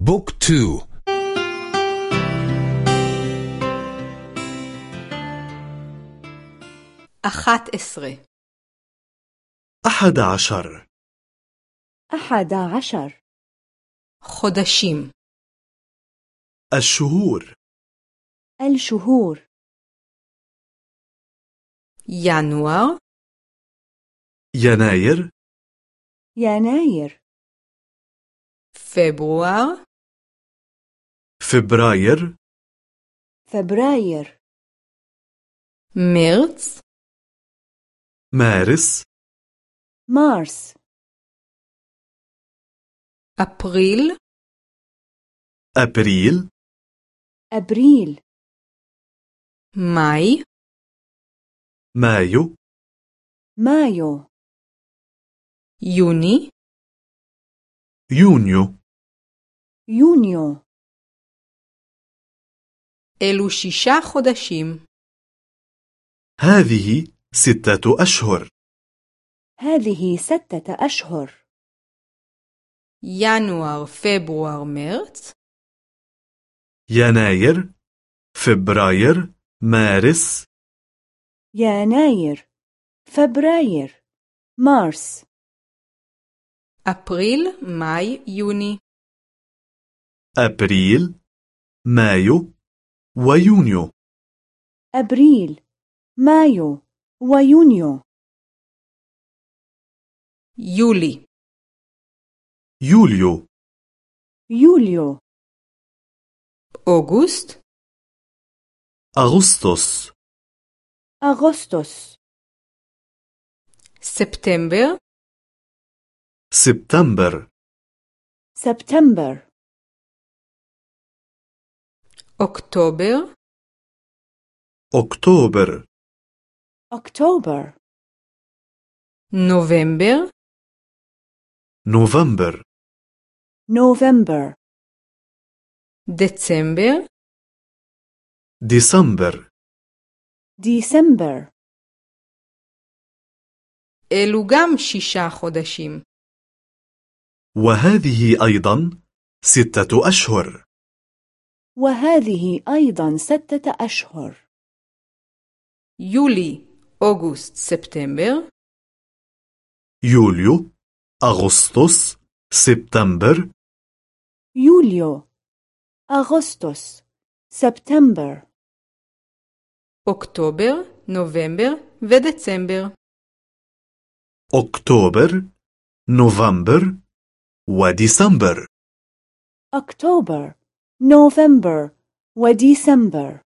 بوك تو. أخات إسري أحد عشر. أحد عشر. خدشيم. الشهور. الشهور. يانوار يناير. يناير. فبراير. فبراير فبراير. مارس مارس مارس. أبريل أبريل أبريل. ماي مايو مايو. يوني يونيو. يونيو. אלו שישה חודשים هذه ستة أشهر هذه ستة أشهر ינואר, פברואר, מרץ يناير فبراير مارس يناير فبراير مارس אפריל, מאי, יוני أبريل مايو ويونيو. أبريل مايو ويونيو. يولي يوليو. يوليو. أغسطس. أغسطس. أغسطس. سبتمبر. سبتمبر. سبتمبر. אוקטובר أكتوبر أكتوبر נובמבר نوفمبر نوفمبر דצמבר ديسمبر ديسمبر אלו גם שישה חודשים وهذه أيضا ستة أشهر وهذه أيضا ستة أشهر. يولي أغسطس سبتمبر. يوليو أغسطس سبتمبر. يوليو أغسطس سبتمبر. أكتوبر نوفمبر وديسمبر. أكتوبر نوفمبر وديسمبر. أكتوبر نوفمبر وديسمبر